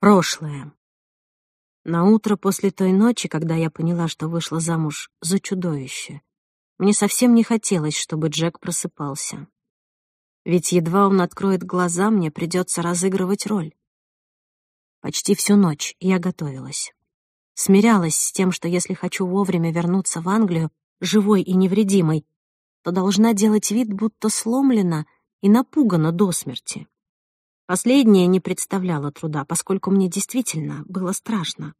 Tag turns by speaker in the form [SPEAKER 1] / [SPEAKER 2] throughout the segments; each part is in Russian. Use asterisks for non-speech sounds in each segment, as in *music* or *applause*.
[SPEAKER 1] прошлое. На утро после той ночи, когда я поняла, что вышла замуж за чудовище, мне совсем не хотелось, чтобы Джек просыпался. Ведь едва он откроет глаза, мне придется разыгрывать роль. Почти всю ночь я готовилась. Смирялась с тем, что если хочу вовремя вернуться в Англию, живой и невредимой, то должна делать вид, будто сломлена и напугана до смерти. Последнее не представляло труда, поскольку мне действительно было страшно.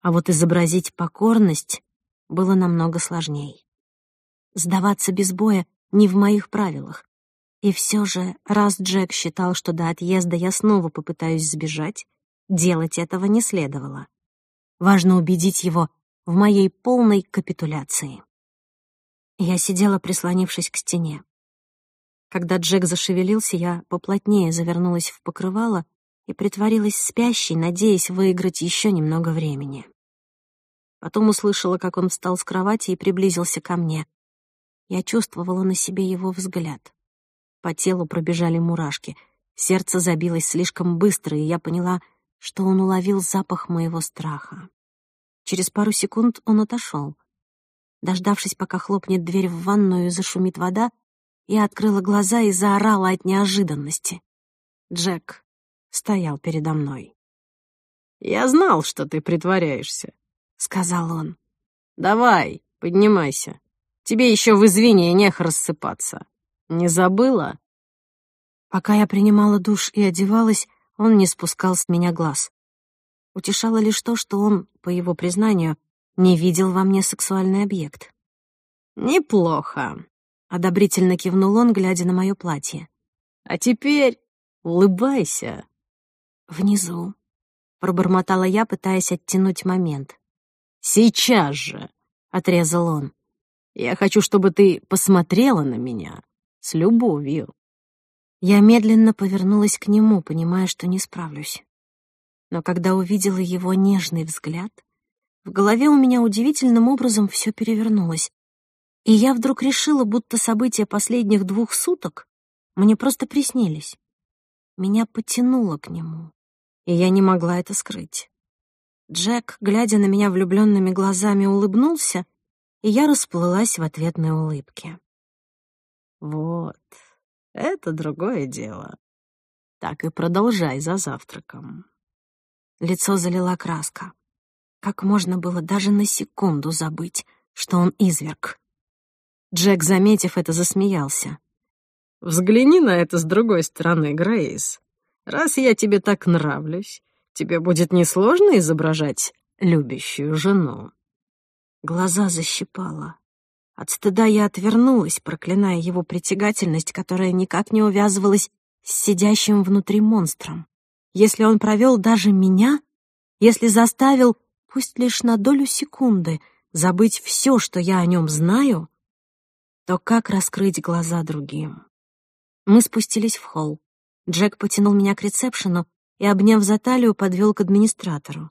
[SPEAKER 1] А вот изобразить покорность было намного сложнее. Сдаваться без боя не в моих правилах. И все же, раз Джек считал, что до отъезда я снова попытаюсь сбежать, делать этого не следовало. Важно убедить его в моей полной капитуляции. Я сидела, прислонившись к стене. Когда Джек зашевелился, я поплотнее завернулась в покрывало и притворилась спящей, надеясь выиграть еще немного времени. Потом услышала, как он встал с кровати и приблизился ко мне. Я чувствовала на себе его взгляд. По телу пробежали мурашки. Сердце забилось слишком быстро, и я поняла, что он уловил запах моего страха. Через пару секунд он отошел. Дождавшись, пока хлопнет дверь в ванную и зашумит вода, я открыла глаза и заорала от неожиданности. Джек стоял передо мной.
[SPEAKER 2] «Я знал, что ты притворяешься», — сказал он. «Давай, поднимайся. Тебе еще в извинениях рассыпаться. Не забыла?»
[SPEAKER 1] Пока я принимала душ и одевалась, он не спускал с меня глаз. Утешало лишь то, что он, по его признанию, не видел во мне сексуальный объект.
[SPEAKER 2] «Неплохо»,
[SPEAKER 1] одобрительно кивнул он, глядя на мое платье.
[SPEAKER 2] А теперь улыбайся.
[SPEAKER 1] Внизу, пробормотала я, пытаясь оттянуть момент.
[SPEAKER 2] Сейчас же, отрезал он. Я хочу, чтобы ты посмотрела на меня с любовью.
[SPEAKER 1] Я медленно повернулась к нему, понимая, что не справлюсь. Но когда увидела его нежный взгляд, в голове у меня удивительным образом все перевернулось. И я вдруг решила, будто события последних двух суток мне просто приснились. Меня потянуло к нему, и я не могла это скрыть. Джек, глядя на меня влюбленными глазами, улыбнулся, и я расплылась в ответной улыбке.
[SPEAKER 2] «Вот, это другое дело. Так и продолжай за завтраком».
[SPEAKER 1] Лицо залила краска. Как можно было даже на секунду забыть, что он изверг? Джек, заметив это, засмеялся.
[SPEAKER 2] «Взгляни на это с другой стороны, Грейс. Раз я тебе так нравлюсь, тебе будет несложно изображать любящую жену».
[SPEAKER 1] Глаза защипала. От стыда я отвернулась, проклиная его притягательность, которая никак не увязывалась с сидящим внутри монстром. Если он провел даже меня, если заставил, пусть лишь на долю секунды, забыть все, что я о нем знаю, то как раскрыть глаза другим? Мы спустились в холл. Джек потянул меня к ресепшену и, обняв за талию, подвел к администратору.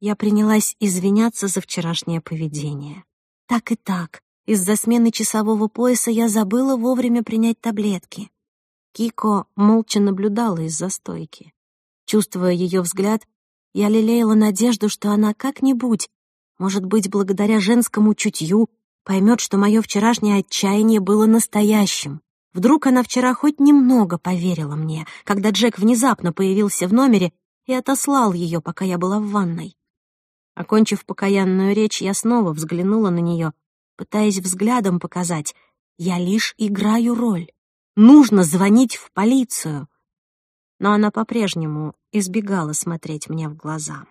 [SPEAKER 1] Я принялась извиняться за вчерашнее поведение. Так и так, из-за смены часового пояса я забыла вовремя принять таблетки. Кико молча наблюдала из-за стойки. Чувствуя ее взгляд, я лелеяла надежду, что она как-нибудь, может быть, благодаря женскому чутью поймет, что мое вчерашнее отчаяние было настоящим. Вдруг она вчера хоть немного поверила мне, когда Джек внезапно появился в номере и отослал ее, пока я была в ванной. Окончив покаянную речь, я снова взглянула на нее, пытаясь взглядом показать, я лишь играю роль. Нужно звонить в полицию. Но она по-прежнему избегала смотреть мне в глаза.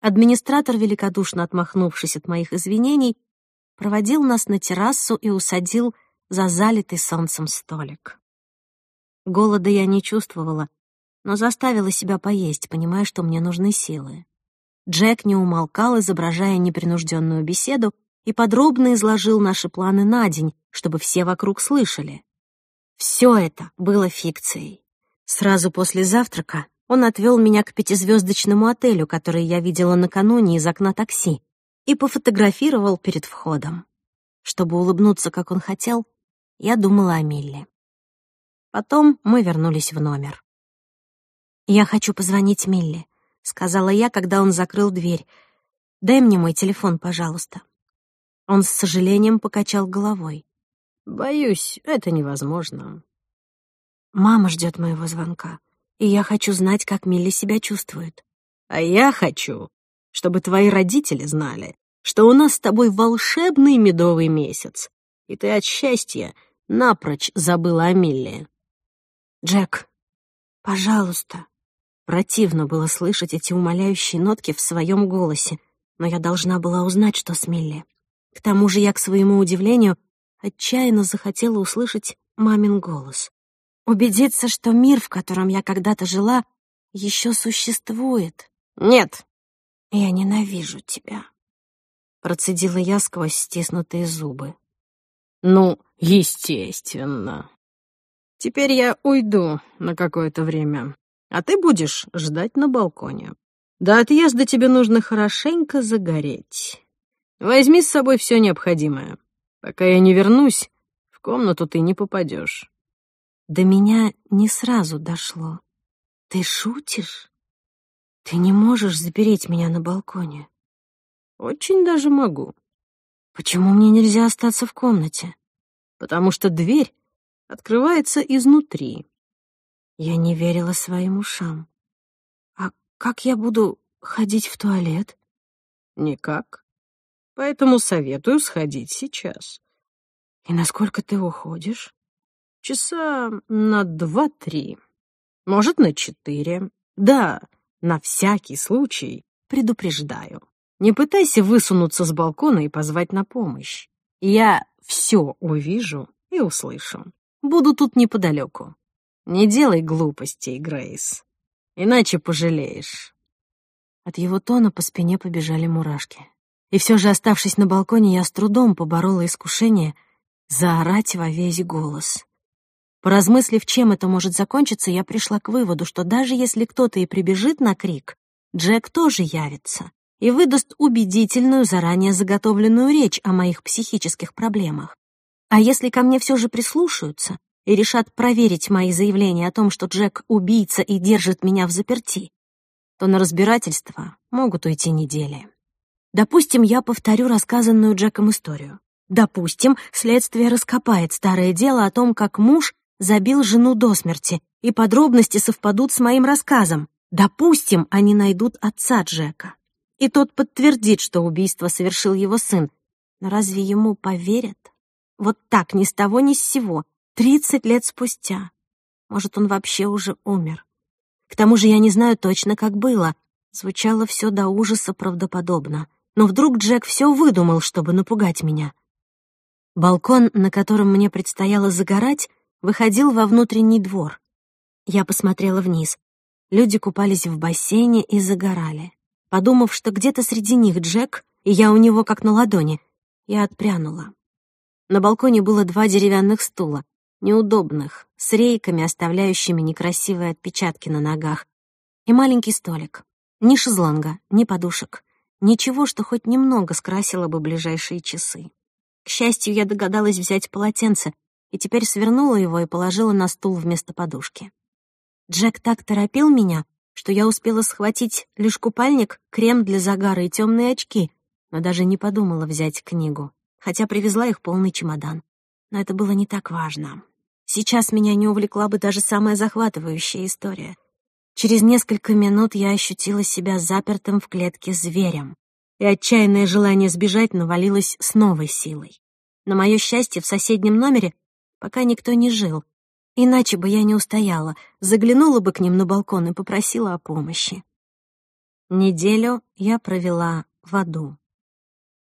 [SPEAKER 1] Администратор, великодушно отмахнувшись от моих извинений, проводил нас на террасу и усадил за залитый солнцем столик. Голода я не чувствовала, но заставила себя поесть, понимая, что мне нужны силы. Джек не умолкал, изображая непринужденную беседу, и подробно изложил наши планы на день, чтобы все вокруг слышали. Все это было фикцией. Сразу после завтрака он отвел меня к пятизвездочному отелю, который я видела накануне из окна такси, и пофотографировал перед входом. Чтобы улыбнуться, как он хотел, я думала о Милле. Потом мы вернулись в номер. «Я хочу позвонить Милле», — сказала я, когда он закрыл дверь. «Дай мне мой телефон, пожалуйста». Он с сожалением покачал головой.
[SPEAKER 2] «Боюсь, это невозможно».
[SPEAKER 1] «Мама ждет моего звонка, и я хочу знать, как Милли себя чувствует».
[SPEAKER 2] «А я хочу, чтобы твои родители знали, что у нас с тобой волшебный медовый месяц, и ты от счастья напрочь забыла о Милле.
[SPEAKER 1] Джек, пожалуйста. Противно было слышать эти умоляющие нотки в своем голосе, но я должна была узнать, что с Милли. К тому же я, к своему удивлению, отчаянно захотела услышать мамин голос. Убедиться, что мир, в котором я когда-то жила, еще существует.
[SPEAKER 2] «Нет»,
[SPEAKER 1] «Я ненавижу тебя», — процедила я сквозь стиснутые зубы.
[SPEAKER 2] «Ну, естественно. Теперь я уйду на какое-то время, а ты будешь ждать на балконе. До отъезда тебе нужно хорошенько загореть. Возьми с собой все необходимое. Пока я не вернусь, в комнату ты не попадешь».
[SPEAKER 1] До меня не сразу дошло. «Ты шутишь?» Ты не можешь запереть меня на балконе?
[SPEAKER 2] Очень даже могу.
[SPEAKER 1] Почему мне нельзя остаться в комнате?
[SPEAKER 2] Потому что дверь открывается изнутри.
[SPEAKER 1] Я не верила своим ушам. А как я буду ходить в туалет?
[SPEAKER 2] Никак. Поэтому советую сходить сейчас.
[SPEAKER 1] И насколько ты уходишь?
[SPEAKER 2] Часа на два-три. Может, на четыре. Да, на всякий случай предупреждаю. Не пытайся высунуться с балкона и позвать на помощь. Я все увижу и услышу. Буду тут неподалеку. Не делай глупостей, Грейс. Иначе пожалеешь.
[SPEAKER 1] От его тона по спине побежали мурашки. И все же, оставшись на балконе, я с трудом поборола искушение заорать во весь голос. Поразмыслив, чем это может закончиться, я пришла к выводу, что даже если кто-то и прибежит на крик, Джек тоже явится и выдаст убедительную, заранее заготовленную речь о моих психических проблемах. А если ко мне все же прислушаются и решат проверить мои заявления о том, что Джек — убийца и держит меня в заперти, то на разбирательство могут уйти недели. Допустим, я повторю рассказанную Джеком историю. Допустим, следствие раскопает старое дело о том, как муж забил жену до смерти, и подробности совпадут с моим рассказом. Допустим, они найдут отца Джека. И тот подтвердит, что убийство совершил его сын. Но разве ему поверят? Вот так, ни с того, ни с сего. Тридцать лет спустя. Может, он вообще уже умер. К тому же я не знаю точно, как было. Звучало все до ужаса правдоподобно. Но вдруг Джек все выдумал, чтобы напугать меня. Балкон, на котором мне предстояло загорать, выходил во внутренний двор. Я посмотрела вниз. Люди купались в бассейне и загорали. Подумав, что где-то среди них Джек, и я у него как на ладони, я отпрянула. На балконе было два деревянных стула, неудобных, с рейками, оставляющими некрасивые отпечатки на ногах, и маленький столик. Ни шезлонга, ни подушек. Ничего, что хоть немного скрасило бы ближайшие часы. К счастью, я догадалась взять полотенце, и теперь свернула его и положила на стул вместо подушки. Джек так торопил меня, что я успела схватить лишь купальник, крем для загара и темные очки, но даже не подумала взять книгу, хотя привезла их полный чемодан. Но это было не так важно. Сейчас меня не увлекла бы даже самая захватывающая история. Через несколько минут я ощутила себя запертым в клетке зверем, и отчаянное желание сбежать навалилось с новой силой. На мое счастье, в соседнем номере пока никто не жил. Иначе бы я не устояла, заглянула бы к ним на балкон и попросила о помощи. Неделю я провела в аду.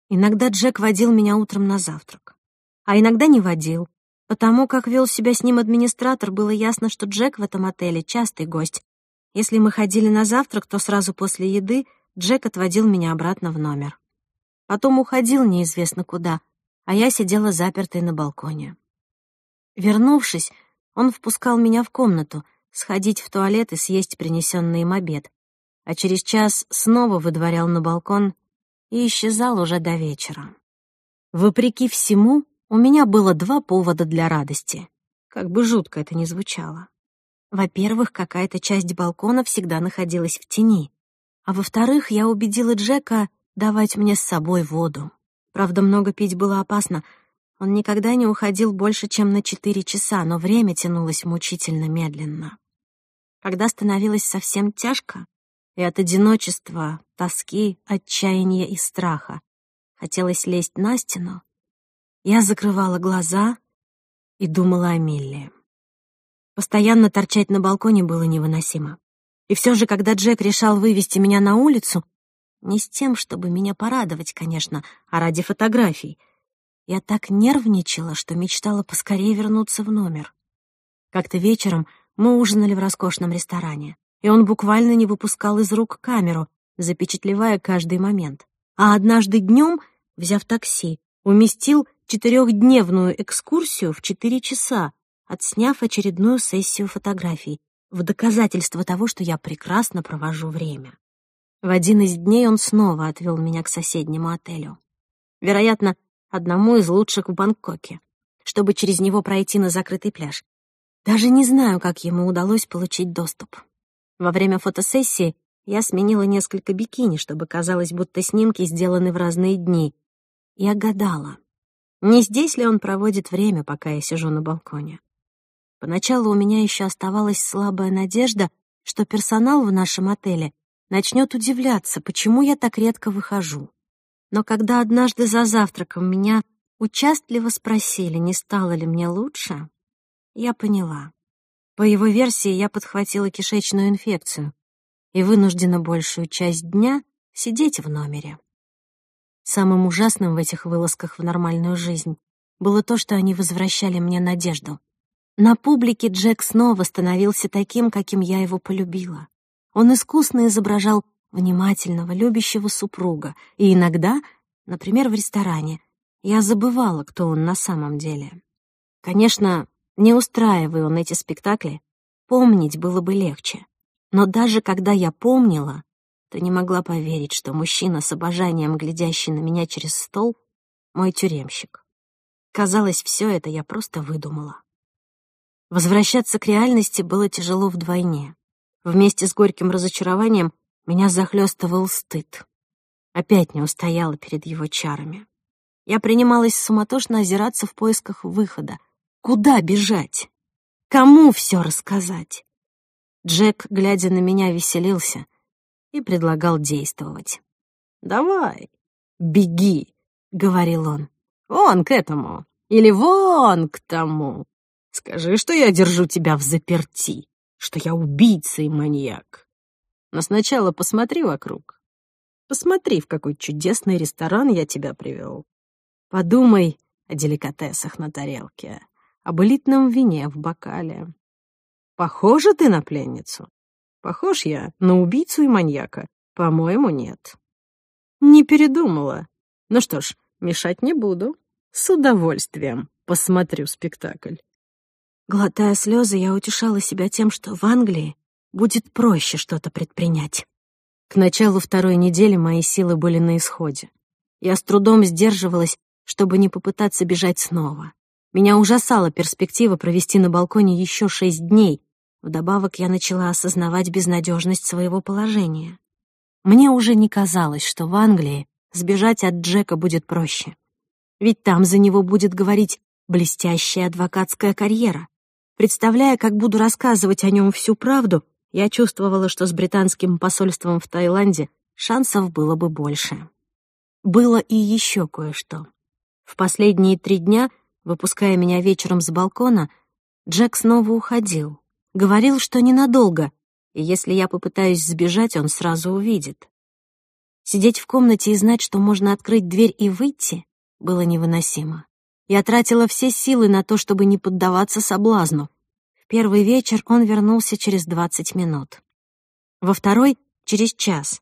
[SPEAKER 1] Иногда Джек водил меня утром на завтрак, а иногда не водил. Потому как вел себя с ним администратор, было ясно, что Джек в этом отеле частый гость. Если мы ходили на завтрак, то сразу после еды Джек отводил меня обратно в номер. Потом уходил неизвестно куда, а я сидела запертой на балконе. Вернувшись, он впускал меня в комнату, сходить в туалет и съесть принесенный им обед, а через час снова выдворял на балкон и исчезал уже до вечера. Вопреки всему, у меня было два повода для радости, как бы жутко это ни звучало. Во-первых, какая-то часть балкона всегда находилась в тени, а во-вторых, я убедила Джека давать мне с собой воду. Правда, много пить было опасно — он никогда не уходил больше, чем на четыре часа, но время тянулось мучительно медленно. Когда становилось совсем тяжко, и от одиночества, тоски, отчаяния и страха хотелось лезть на стену, я закрывала глаза и думала о Милле. Постоянно торчать на балконе было невыносимо. И все же, когда Джек решал вывести меня на улицу, не с тем, чтобы меня порадовать, конечно, а ради фотографий — я так нервничала, что мечтала поскорее вернуться в номер. Как-то вечером мы ужинали в роскошном ресторане, и он буквально не выпускал из рук камеру, запечатлевая каждый момент. А однажды днем, взяв такси, уместил четырехдневную экскурсию в четыре часа, отсняв очередную сессию фотографий, в доказательство того, что я прекрасно провожу время. В один из дней он снова отвел меня к соседнему отелю. Вероятно, одному из лучших в Бангкоке, чтобы через него пройти на закрытый пляж. Даже не знаю, как ему удалось получить доступ. Во время фотосессии я сменила несколько бикини, чтобы казалось, будто снимки сделаны в разные дни. Я гадала, не здесь ли он проводит время, пока я сижу на балконе. Поначалу у меня еще оставалась слабая надежда, что персонал в нашем отеле начнет удивляться, почему я так редко выхожу но когда однажды за завтраком меня участливо спросили, не стало ли мне лучше, я поняла. По его версии, я подхватила кишечную инфекцию и вынуждена большую часть дня сидеть в номере. Самым ужасным в этих вылазках в нормальную жизнь было то, что они возвращали мне надежду. На публике Джек снова становился таким, каким я его полюбила. Он искусно изображал внимательного, любящего супруга, и иногда, например, в ресторане, я забывала, кто он на самом деле. Конечно, не устраивая он эти спектакли, помнить было бы легче. Но даже когда я помнила, то не могла поверить, что мужчина с обожанием, глядящий на меня через стол, мой тюремщик. Казалось, все это я просто выдумала. Возвращаться к реальности было тяжело вдвойне. Вместе с горьким разочарованием меня захлёстывал стыд. Опять не устояла перед его чарами. Я принималась суматошно озираться в поисках выхода. Куда бежать? Кому все рассказать? Джек, глядя на меня, веселился и предлагал действовать. «Давай, беги», — говорил он. «Вон к этому или вон к тому. Скажи, что я держу тебя в заперти, что я убийца и маньяк. Но сначала посмотри вокруг. Посмотри, в какой чудесный ресторан я тебя привел. Подумай о деликатесах на тарелке, об элитном вине в бокале. Похожа ты на пленницу? Похож я на убийцу и маньяка. По-моему, нет. Не передумала. Ну что ж, мешать не буду. С удовольствием посмотрю спектакль. Глотая слезы, я утешала себя тем, что в Англии будет проще что-то предпринять. К началу второй недели мои силы были на исходе. Я с трудом сдерживалась, чтобы не попытаться бежать снова. Меня ужасала перспектива провести на балконе еще шесть дней. Вдобавок я начала осознавать безнадежность своего положения. Мне уже не казалось, что в Англии сбежать от Джека будет проще. Ведь там за него будет говорить блестящая адвокатская карьера. Представляя, как буду рассказывать о нем всю правду, я чувствовала, что с британским посольством в Таиланде шансов было бы больше. Было и еще кое-что. В последние три дня, выпуская меня вечером с балкона, Джек снова уходил. Говорил, что ненадолго, и если я попытаюсь сбежать, он сразу увидит. Сидеть в комнате и знать, что можно открыть дверь и выйти, было невыносимо. Я тратила все силы на то, чтобы не поддаваться соблазну. Первый вечер он вернулся через 20 минут. Во второй — через час.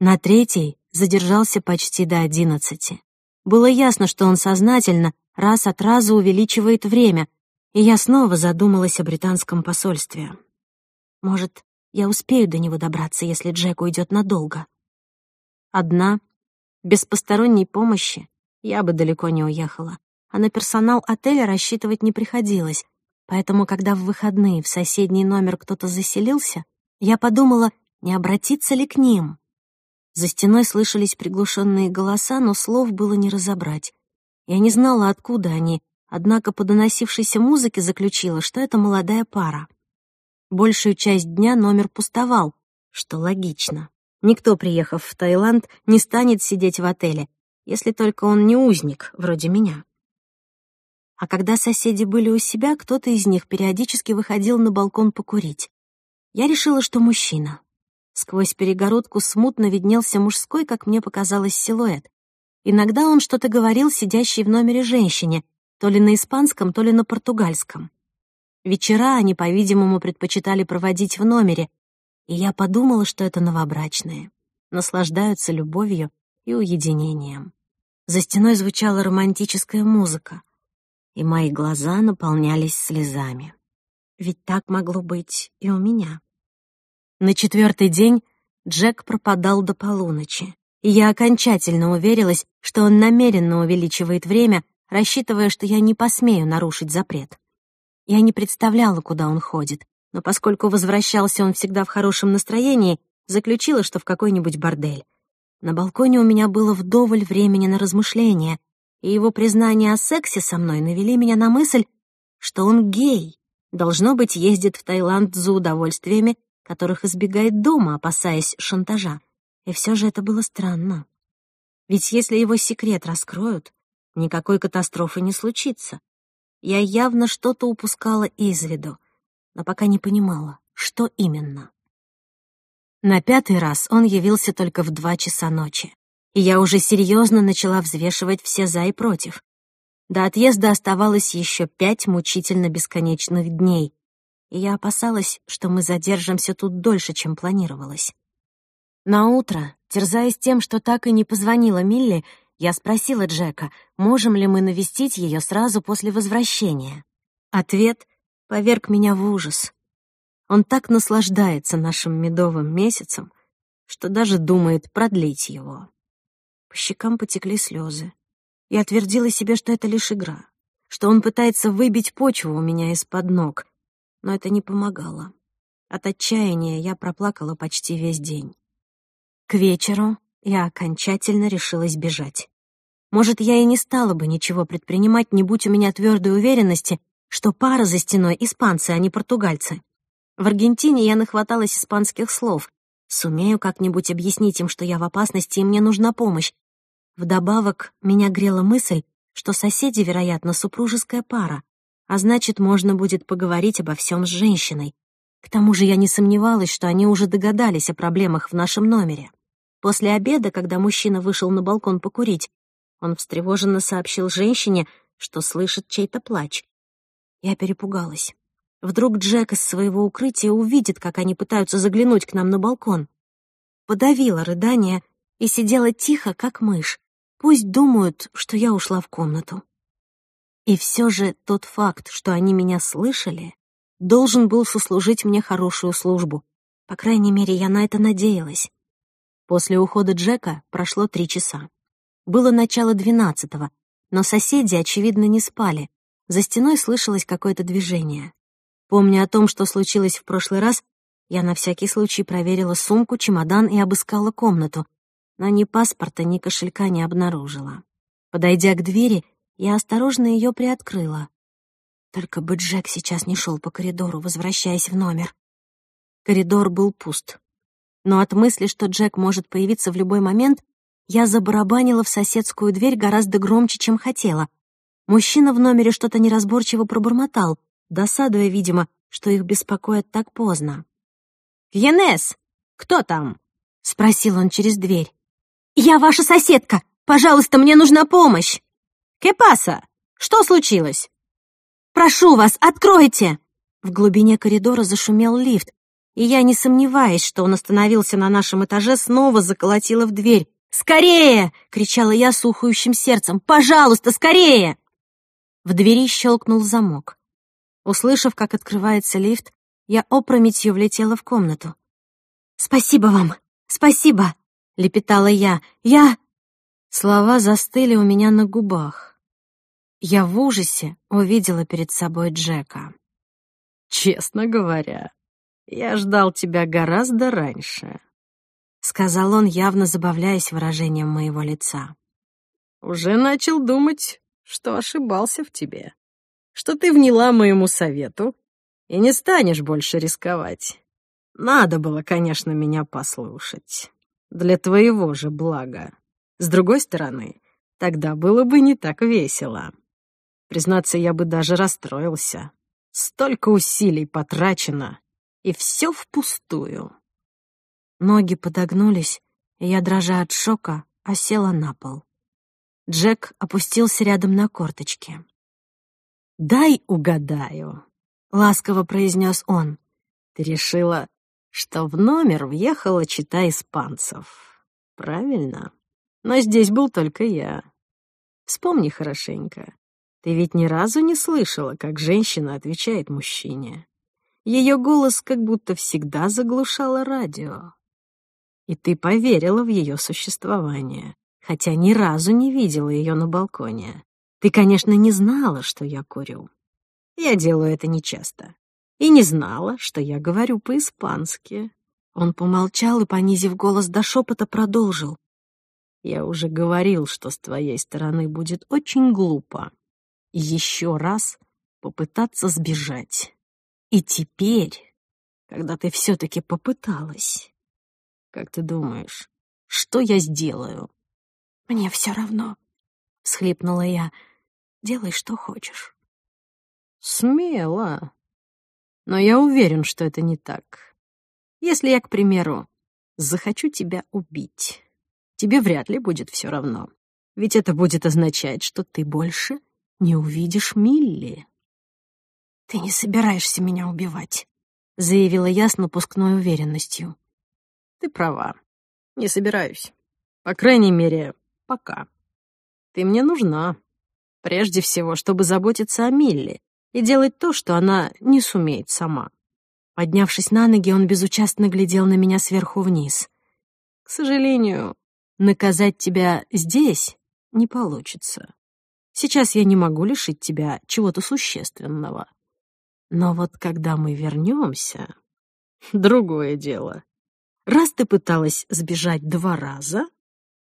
[SPEAKER 1] На третий задержался почти до 11. Было ясно, что он сознательно раз от раза увеличивает время, и я снова задумалась о британском посольстве. Может, я успею до него добраться, если Джек уйдет надолго. Одна, без посторонней помощи, я бы далеко не уехала, а на персонал отеля рассчитывать не приходилось, Поэтому, когда в выходные в соседний номер кто-то заселился, я подумала, не обратиться ли к ним. За стеной слышались приглушенные голоса, но слов было не разобрать. Я не знала, откуда они, однако по доносившейся музыке заключила, что это молодая пара. Большую часть дня номер пустовал, что логично. Никто, приехав в Таиланд, не станет сидеть в отеле, если только он не узник, вроде меня. А когда соседи были у себя, кто-то из них периодически выходил на балкон покурить. Я решила, что мужчина. Сквозь перегородку смутно виднелся мужской, как мне показалось, силуэт. Иногда он что-то говорил сидящей в номере женщине, то ли на испанском, то ли на португальском. Вечера они, по-видимому, предпочитали проводить в номере, и я подумала, что это новобрачные. Наслаждаются любовью и уединением. За стеной звучала романтическая музыка — и мои глаза наполнялись слезами. Ведь так могло быть и у меня. На четвертый день Джек пропадал до полуночи, и я окончательно уверилась, что он намеренно увеличивает время, рассчитывая, что я не посмею нарушить запрет. Я не представляла, куда он ходит, но поскольку возвращался он всегда в хорошем настроении, заключила, что в какой-нибудь бордель. На балконе у меня было вдоволь времени на размышления, и его признание о сексе со мной навели меня на мысль, что он гей, должно быть, ездит в Таиланд за удовольствиями, которых избегает дома, опасаясь шантажа. И все же это было странно. Ведь если его секрет раскроют, никакой катастрофы не случится. Я явно что-то упускала из виду, но пока не понимала, что именно. На пятый раз он явился только в два часа ночи и я уже серьезно начала взвешивать все «за» и «против». До отъезда оставалось еще пять мучительно бесконечных дней, и я опасалась, что мы задержимся тут дольше, чем планировалось. На утро, терзаясь тем, что так и не позвонила Милли, я спросила Джека, можем ли мы навестить ее сразу после возвращения. Ответ поверг меня в ужас. Он так наслаждается нашим медовым месяцем, что даже думает продлить его щекам потекли слезы. Я твердила себе, что это лишь игра, что он пытается выбить почву у меня из-под ног, но это не помогало. От отчаяния я проплакала почти весь день. К вечеру я окончательно решилась бежать. Может, я и не стала бы ничего предпринимать, не будь у меня твердой уверенности, что пара за стеной — испанцы, а не португальцы. В Аргентине я нахваталась испанских слов. Сумею как-нибудь объяснить им, что я в опасности и мне нужна помощь. Вдобавок, меня грела мысль, что соседи, вероятно, супружеская пара, а значит, можно будет поговорить обо всем с женщиной. К тому же я не сомневалась, что они уже догадались о проблемах в нашем номере. После обеда, когда мужчина вышел на балкон покурить, он встревоженно сообщил женщине, что слышит чей-то плач. Я перепугалась. Вдруг Джек из своего укрытия увидит, как они пытаются заглянуть к нам на балкон. Подавила рыдание и сидела тихо, как мышь, Пусть думают, что я ушла в комнату. И все же тот факт, что они меня слышали, должен был сослужить мне хорошую службу. По крайней мере, я на это надеялась. После ухода Джека прошло три часа. Было начало двенадцатого, но соседи, очевидно, не спали. За стеной слышалось какое-то движение. Помня о том, что случилось в прошлый раз, я на всякий случай проверила сумку, чемодан и обыскала комнату но ни паспорта, ни кошелька не обнаружила. Подойдя к двери, я осторожно ее приоткрыла. Только бы Джек сейчас не шел по коридору, возвращаясь в номер. Коридор был пуст. Но от мысли, что Джек может появиться в любой момент, я забарабанила в соседскую дверь гораздо громче, чем хотела. Мужчина в номере что-то неразборчиво пробормотал, досадуя, видимо, что их беспокоят так поздно. Янес, кто там?» — спросил он через дверь. «Я ваша соседка! Пожалуйста, мне нужна помощь!» «Кепаса? Что случилось?» «Прошу вас, откройте!» В глубине коридора зашумел лифт, и я, не сомневаясь, что он остановился на нашем этаже, снова заколотила в дверь. «Скорее!» — кричала я сухающим сердцем. «Пожалуйста, скорее!» В двери щелкнул замок. Услышав, как открывается лифт, я опрометью влетела в комнату. «Спасибо вам! Спасибо!» — — лепетала я. «Я...» Слова застыли у меня на губах. Я в ужасе увидела перед собой Джека.
[SPEAKER 2] «Честно говоря, я ждал тебя гораздо раньше», — сказал он, явно забавляясь выражением моего лица. «Уже начал думать, что ошибался в тебе, что ты вняла моему совету и не станешь больше рисковать. Надо было, конечно, меня послушать». Для твоего же блага. С другой стороны, тогда было бы не так весело. Признаться, я бы даже расстроился. Столько усилий потрачено, и все впустую.
[SPEAKER 1] Ноги подогнулись, и я, дрожа от шока, осела на пол. Джек опустился рядом на корточки.
[SPEAKER 2] «Дай угадаю», — ласково произнес он. «Ты решила, что в номер въехала чита испанцев. Правильно. Но здесь был только я. Вспомни хорошенько. Ты ведь ни разу не слышала, как женщина отвечает мужчине. Ее голос как будто всегда заглушало радио. И ты поверила в ее существование, хотя ни разу не видела ее на балконе. Ты, конечно, не знала, что я курю. Я делаю это нечасто и не знала, что я говорю по-испански. Он помолчал и, понизив голос до шепота, продолжил. «Я уже говорил, что с твоей стороны будет очень глупо. Еще раз попытаться сбежать. И теперь, когда ты все-таки попыталась, как ты думаешь, что я сделаю?»
[SPEAKER 1] «Мне все равно», — всхлипнула я. «Делай, что хочешь».
[SPEAKER 2] «Смело», но я уверен, что это не так. Если я, к примеру, захочу тебя убить, тебе вряд ли будет все равно. Ведь это будет означать, что ты больше не увидишь Милли.
[SPEAKER 1] «Ты не собираешься меня убивать», — заявила я с напускной уверенностью.
[SPEAKER 2] «Ты права. Не собираюсь. По крайней мере, пока. Ты мне нужна. Прежде всего, чтобы заботиться о Милли, и делать то, что она не сумеет сама.
[SPEAKER 1] Поднявшись на ноги, он безучастно глядел на меня сверху вниз.
[SPEAKER 2] «К сожалению, наказать тебя здесь не получится. Сейчас я не могу лишить тебя чего-то существенного. Но вот когда мы вернемся, *laughs* другое дело. Раз ты пыталась сбежать два раза,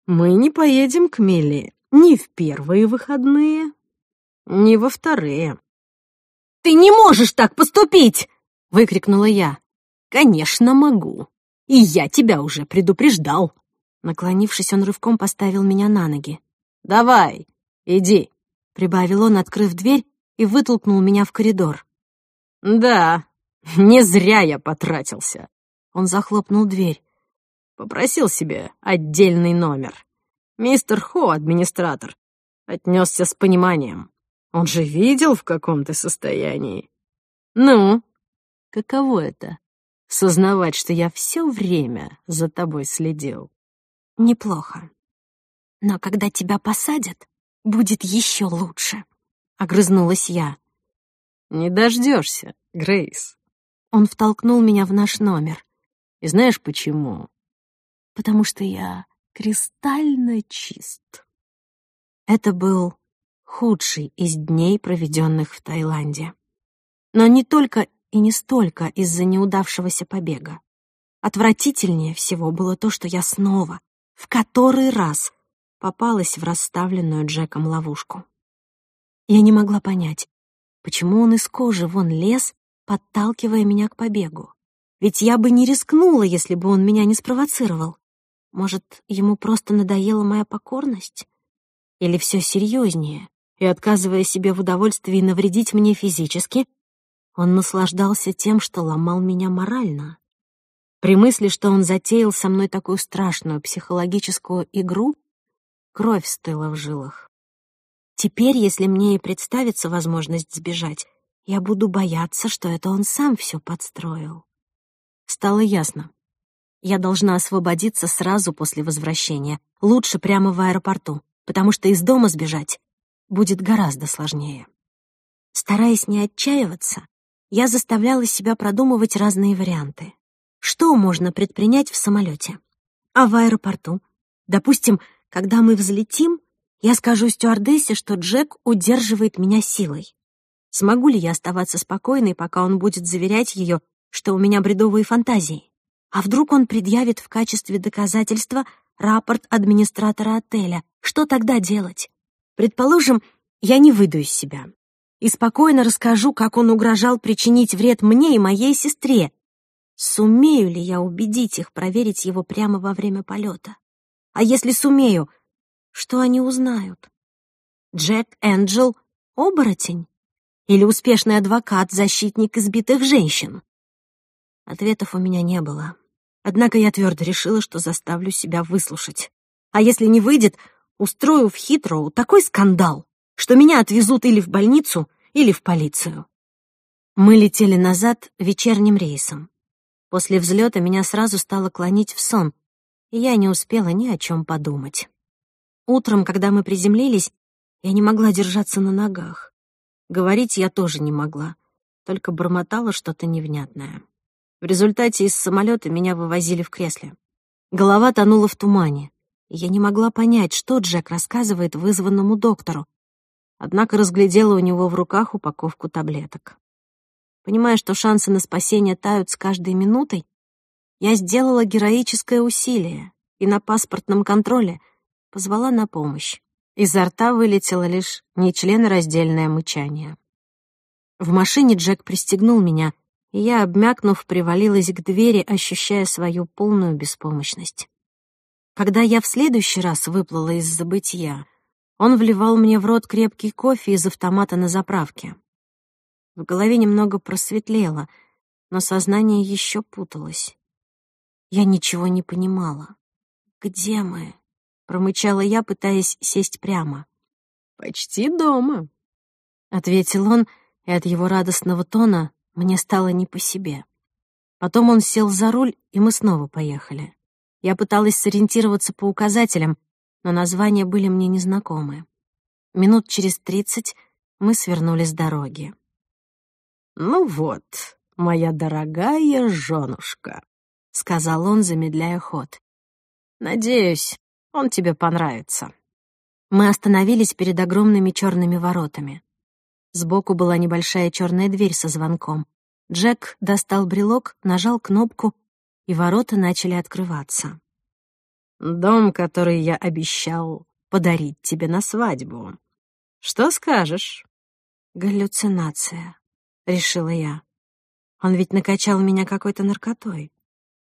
[SPEAKER 2] мы не поедем к Мели ни в первые выходные, ни во вторые.
[SPEAKER 1] Ты не можешь так поступить!» — выкрикнула я.
[SPEAKER 2] «Конечно могу. И я тебя уже предупреждал».
[SPEAKER 1] Наклонившись, он рывком поставил меня на ноги.
[SPEAKER 2] «Давай, иди», —
[SPEAKER 1] прибавил он, открыв дверь и вытолкнул меня в коридор.
[SPEAKER 2] «Да, не зря я потратился».
[SPEAKER 1] Он захлопнул дверь.
[SPEAKER 2] Попросил себе отдельный номер. Мистер Хо, администратор, отнесся с пониманием. Он же видел, в каком ты состоянии. Ну, каково это? Сознавать, что я все время за тобой следил.
[SPEAKER 1] Неплохо. Но когда тебя посадят, будет еще лучше. Огрызнулась я.
[SPEAKER 2] Не дождешься, Грейс.
[SPEAKER 1] Он втолкнул меня в наш номер.
[SPEAKER 2] И знаешь почему?
[SPEAKER 1] Потому что я кристально чист. Это был худший из дней, проведенных в Таиланде. Но не только и не столько из-за неудавшегося побега. Отвратительнее всего было то, что я снова, в который раз, попалась в расставленную Джеком ловушку. Я не могла понять, почему он из кожи вон лез, подталкивая меня к побегу. Ведь я бы не рискнула, если бы он меня не спровоцировал. Может, ему просто надоела моя покорность? Или все серьезнее? и отказывая себе в удовольствии навредить мне физически, он наслаждался тем, что ломал меня морально. При мысли, что он затеял со мной такую страшную психологическую игру, кровь стыла в жилах. Теперь, если мне и представится возможность сбежать, я буду бояться, что это он сам все подстроил. Стало ясно. Я должна освободиться сразу после возвращения, лучше прямо в аэропорту, потому что из дома сбежать будет гораздо сложнее. Стараясь не отчаиваться, я заставляла себя продумывать разные варианты. Что можно предпринять в самолете? А в аэропорту? Допустим, когда мы взлетим, я скажу стюардессе, что Джек удерживает меня силой. Смогу ли я оставаться спокойной, пока он будет заверять ее, что у меня бредовые фантазии? А вдруг он предъявит в качестве доказательства рапорт администратора отеля? Что тогда делать? Предположим, я не выйду из себя и спокойно расскажу, как он угрожал причинить вред мне и моей сестре. Сумею ли я убедить их проверить его прямо во время полета? А если сумею, что они узнают? Джек Энджел — оборотень? Или успешный адвокат, защитник избитых женщин? Ответов у меня не было. Однако я твердо решила, что заставлю себя выслушать. А если не выйдет, Устрою устроив Хитроу такой скандал, что меня отвезут или в больницу, или в полицию. Мы летели назад вечерним рейсом. После взлета меня сразу стало клонить в сон, и я не успела ни о чем подумать. Утром, когда мы приземлились, я не могла держаться на ногах. Говорить я тоже не могла, только бормотала что-то невнятное. В результате из самолета меня вывозили в кресле. Голова тонула в тумане. Я не могла понять, что Джек рассказывает вызванному доктору, однако разглядела у него в руках упаковку таблеток. Понимая, что шансы на спасение тают с каждой минутой, я сделала героическое усилие и на паспортном контроле позвала на помощь. Изо рта вылетело лишь нечленораздельное мычание. В машине Джек пристегнул меня, и я, обмякнув, привалилась к двери, ощущая свою полную беспомощность. Когда я в следующий раз выплыла из забытья, он вливал мне в рот крепкий кофе из автомата на заправке. В голове немного просветлело, но сознание еще путалось. Я ничего не понимала. «Где мы?» — промычала я, пытаясь сесть прямо.
[SPEAKER 2] «Почти дома», —
[SPEAKER 1] ответил он, и от его радостного тона мне стало не по себе. Потом он сел за руль, и мы снова поехали. Я пыталась сориентироваться по указателям, но названия были мне незнакомы. Минут через тридцать мы свернули с дороги.
[SPEAKER 2] «Ну вот, моя дорогая жёнушка», — сказал он, замедляя ход. «Надеюсь, он тебе понравится».
[SPEAKER 1] Мы остановились перед огромными черными воротами. Сбоку была небольшая черная дверь со звонком. Джек достал брелок, нажал кнопку, и ворота начали открываться.
[SPEAKER 2] «Дом, который я обещал подарить тебе на свадьбу. Что скажешь?»
[SPEAKER 1] «Галлюцинация», — решила я. «Он ведь накачал меня какой-то наркотой».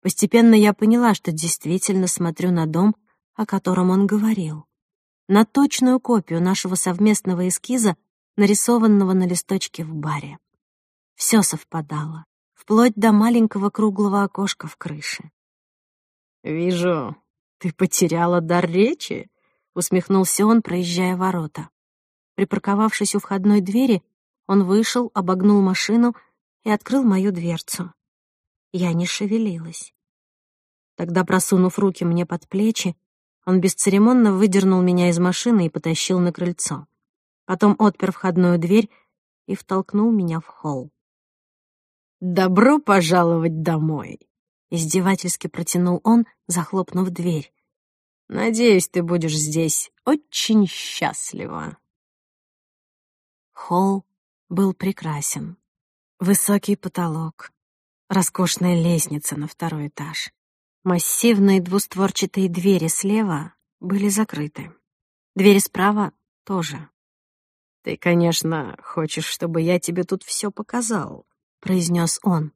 [SPEAKER 1] Постепенно я поняла, что действительно смотрю на дом, о котором он говорил. На точную копию нашего совместного эскиза, нарисованного на листочке в баре. Все совпадало вплоть до маленького круглого окошка в крыше.
[SPEAKER 2] «Вижу, ты потеряла дар речи», — усмехнулся он, проезжая ворота.
[SPEAKER 1] Припарковавшись у входной двери, он вышел, обогнул машину и открыл мою дверцу. Я не шевелилась. Тогда, просунув руки мне под плечи, он бесцеремонно выдернул меня из машины и потащил на крыльцо. Потом отпер входную дверь и втолкнул меня в холл.
[SPEAKER 2] «Добро пожаловать домой!»
[SPEAKER 1] Издевательски протянул он, захлопнув дверь.
[SPEAKER 2] «Надеюсь, ты будешь здесь очень счастлива».
[SPEAKER 1] Холл был прекрасен. Высокий потолок, роскошная лестница на второй этаж. Массивные двустворчатые двери слева были закрыты. Двери справа тоже.
[SPEAKER 2] «Ты, конечно, хочешь, чтобы я тебе тут все показал», произнес он.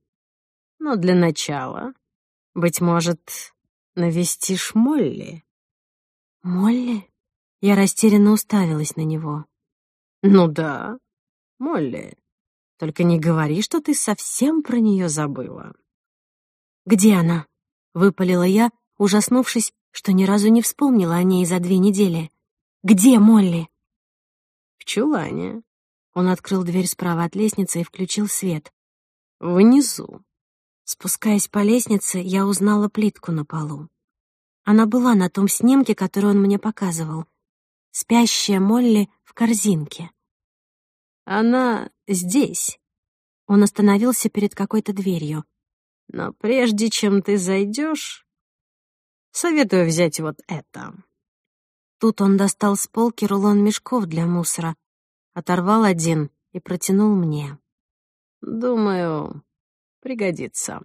[SPEAKER 2] Но для начала, быть может, навестишь Молли?
[SPEAKER 1] Молли? Я растерянно уставилась на него.
[SPEAKER 2] Ну да, Молли. Только не говори, что ты совсем про нее забыла.
[SPEAKER 1] Где она? Выпалила я, ужаснувшись, что ни разу не вспомнила о ней за две недели. Где Молли?
[SPEAKER 2] В чулане.
[SPEAKER 1] Он открыл дверь справа от лестницы и включил свет
[SPEAKER 2] внизу.
[SPEAKER 1] Спускаясь по лестнице, я узнала плитку на полу. Она была на том снимке, который он мне показывал. Спящая Молли в корзинке.
[SPEAKER 2] «Она здесь».
[SPEAKER 1] Он остановился перед какой-то дверью.
[SPEAKER 2] «Но прежде чем ты зайдешь, советую взять вот это».
[SPEAKER 1] Тут он достал с полки рулон мешков для мусора, оторвал один и протянул мне.
[SPEAKER 2] Думаю, пригодится.